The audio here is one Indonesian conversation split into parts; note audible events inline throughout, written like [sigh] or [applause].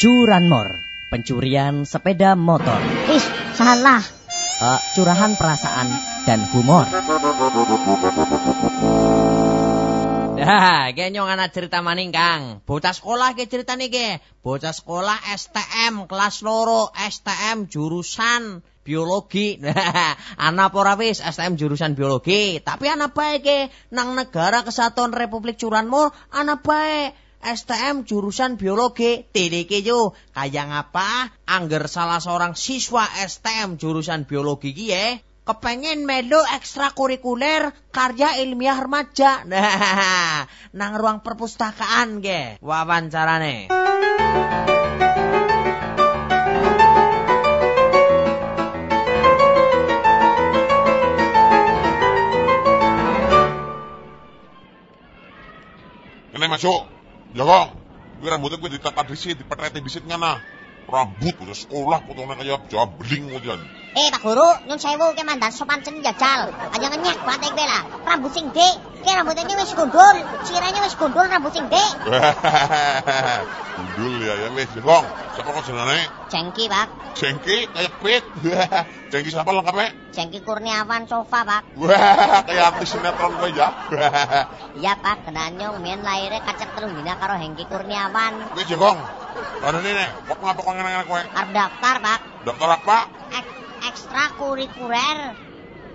Curanmor, pencurian sepeda motor. Ih, salah. Uh, curahan perasaan dan humor. Dah, genyong anak cerita maning Kang. Bocah sekolah ke cerita nih ge. Bocah sekolah STM kelas loro, STM jurusan biologi. [laughs] anak ora wis STM jurusan biologi, tapi anak baik ke nang negara kesatuan Republik Curanmor, anak baik STM jurusan biologi TDK yo kayak ngapa angger salah seorang siswa STM jurusan biologi kie kepengen melu ekstrakurikuler karya ilmiah remaja. Nah, [laughs] nang ruang perpustakaan ge wawancarane. Ini masuk. Ya kok. Gue rambutnya gue ditata disit, dipetreti disit ngana. Rambut udah sekolah potongnya kayak jabling wajan. Eh Pak Guru, nyun sewu ke mandan sopan seni jajal. Aja ngenyek batik bela. Rambut sing dik, ke rambutnya wis gundul. Siranya wis gundul rambut sing dik. [laughs] Gundul ya ya wis jengkong. Siapa kok jenenge? Jengki Pak. Jengki kayak pit. [laughs] Jengki siapa lengkapnya? Jengki Kurniawan Sofa Pak. Wah, kayak artis sinetron gue ya. [laughs] Iya Pak, kena nyong mien lahirnya kacak telung dina karo Hengki Kurniawan. Wis jengkong. Ada nih nih, kok ngapa kok ngenek kowe? Arep daftar Pak. Daftar apa? Ek ekstrakurikuler.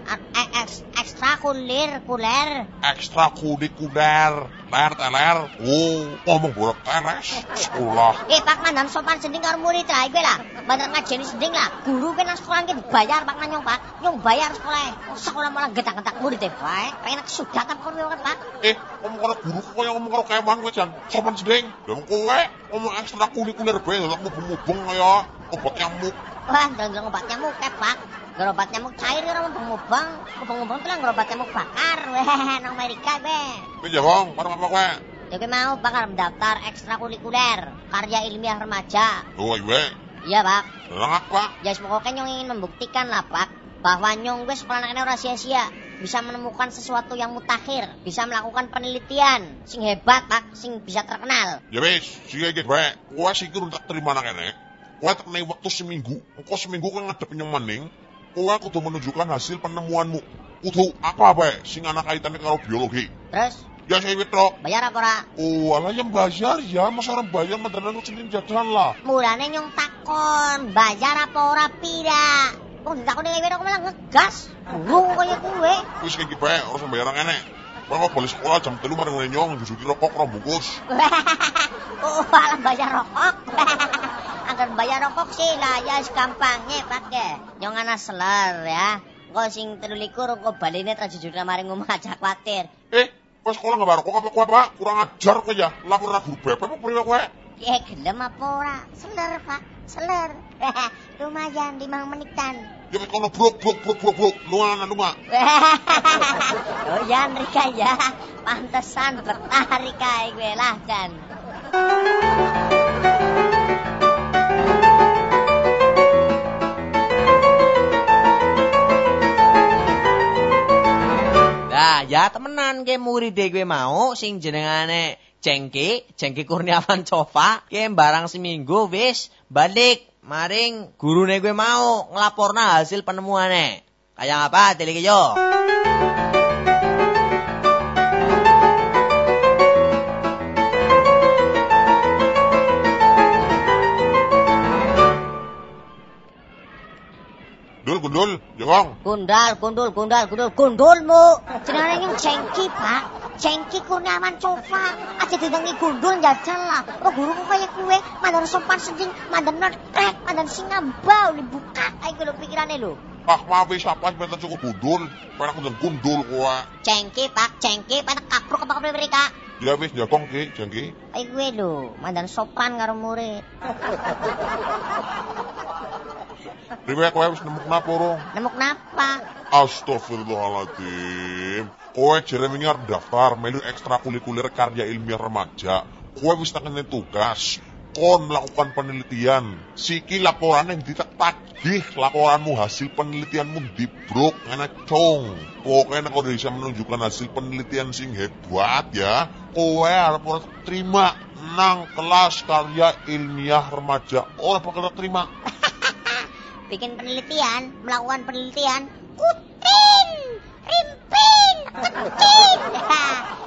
Ar- ek- eks- ekstrakulir kuler. Ekstrakurikuler. Ler teler. Oh, ngomong bolak teres. Sekolah. Eh Pak mandan sopan sending karo murid lah iku lah. Mandan ngajeni sending lah. Guru kan nang sekolah ki bayar Pak nang nyong Pak. Nyong bayar sekolah. Sekolah malah getak-getak murid e bae. Pengen kesudatan kon kan Pak. Eh, ngomong karo guru kok yang ngomong karo keman kowe jan. Sopan sedeng. Lah kowe ngomong ekstrakurikuler bae lha mubeng-mubeng kaya obat nyamuk. Wah, ndang obat nyamuk kep Pak. Gara obat nyamuk cair karo mubeng-mubeng. Mubeng-mubeng tuh lah gara obat nyamuk bakar. Wah, [laughs] nang Amerika be. Kowe jawong, karo apa kowe? Ya gue mau bakal mendaftar ekstrakurikuler karya ilmiah remaja. Oh, iya. Iya Pak. Lah apa? Ya pokoknya nyong ingin membuktikan lah Pak bahwa nyong gue sekolah ora sia-sia bisa menemukan sesuatu yang mutakhir, bisa melakukan penelitian sing hebat Pak, sing bisa terkenal. Ya wis, sing iki bae. Kowe sing tak terima nang kene. Kowe tekne waktu seminggu. Engko seminggu kowe ngadep maning. Kowe kudu menunjukkan hasil penemuanmu. Kudu apa bae sing ana kaitannya karo biologi. Terus Ya saya tok. bayar apa ora? Oh, alah yang bayar ya, masa orang bayar lu sendiri jajan lah. Mulane nyong takon, bayar apa ora pira? Oh, ditakoni lewe kok malah ngegas. Guru kaya kowe. Wis kayak bae, harus bayar ngene. Kowe kok boleh sekolah jam 3 mari nyong jujuki rokok rong bungkus. [laughs] oh, malah bayar rokok. [laughs] Agar bayar rokok sih lah ya gampangnya pakai. Nyong ana seler ya. Kok sing 13 kok baline tak jujur mari ngomong aja khawatir. Eh, kowe sekolah nggak rokok apa kowe, Pak? Kurang ajar kowe ya. Lapor ra guru bebek apa priwe kowe? Ya gelem apa ora? Seler, Pak. Seler. [laughs] Lumayan 5 menitan. Ya wis kono brok brok brok brok brok. Lunga lunga. [laughs] oh ya Rika ya. Pantesan betah Rika gue lah Jan. Ya temenan ge murid gue mau sing jenengane Cengki, Cengki Kurniawan [laughs] Cofa, ke barang seminggu wis balik maring gurune gue mau ngelaporna hasil penemuannya. Kayak apa, telike yo. Gundul, jawong. Gundal, gundul, gundal, gundul, gundulmu. Jenenge yang cengki, Pak. Cengki Kurniawan Cofa. Aja didengi gundul jajal lah. Oh guru kok kayak kue, mandan sopan seding, mandan nerdek, mandan singambau, dibuka. Ayo lo pikirannya lo. Ah, maaf apa bentar cukup gundul. Pengen aku dan gundul kowe. Cengki, Pak, cengki, pada kapruk apa kapruk mereka. Ya wis jagong ki, jengki. Ayo gue lo, mandan sopan karo murid. Priwe kowe wis nemu kenapa urung? Nemu kenapa? Astagfirullahaladzim. Kowe jere wingi arep daftar melu ekstrakurikuler karya ilmiah remaja. Kowe wis tak ngene tugas. kon melakukan penelitian. Siki laporan yang ditetagih laporanmu hasil penelitianmu dibrok enak cong. Pokoknya kau bisa menunjukkan hasil penelitian sing hebat ya. Kowe ora terima nang kelas karya ilmiah remaja. Ora bakal terima. Bikin penelitian, melakukan penelitian. Kutin, rimpin, ketin.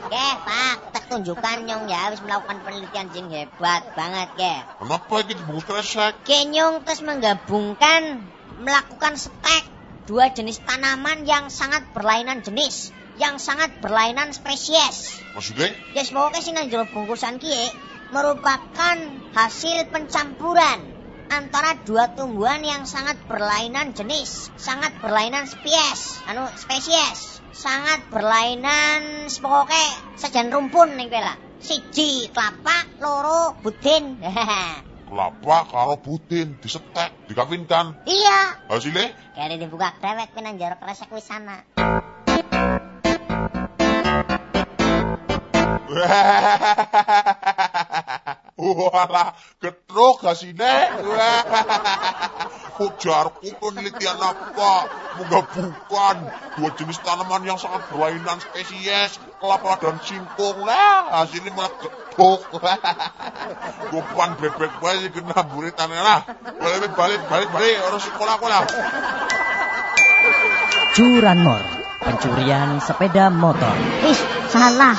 Oke, Pak, tak tunjukkan nyong ya, habis melakukan penelitian sing hebat banget, ke. Kenapa ini dibungkus kresek? Kenyong terus menggabungkan melakukan stek dua jenis tanaman yang sangat berlainan jenis, yang sangat berlainan spesies. Maksudnya? Yes, pokoknya sih nang bungkusan kie merupakan hasil pencampuran antara dua tumbuhan yang sangat berlainan jenis, sangat berlainan spesies, anu spesies, sangat berlainan pokoknya sejen rumpun nih bela. Siji kelapa, loro budin. [laughs] Kelapa karo budin disetek, dikawinkan. iya, Hasilnya? Kayaknya dibuka krewek pinang jero kresek wis sana. [laughs] Walah, getruk hasilnya. Ujarku penelitian apa? Moga bukan dua jenis tanaman yang sangat berlainan spesies, kelapa dan singkong lah. Hasilnya malah getruk. Bukan bebek bayi kena buritannya lah. Balik, balik, balik, balik. Orang sekolah aku lah. Curanmor, pencurian sepeda motor. Ih, salah.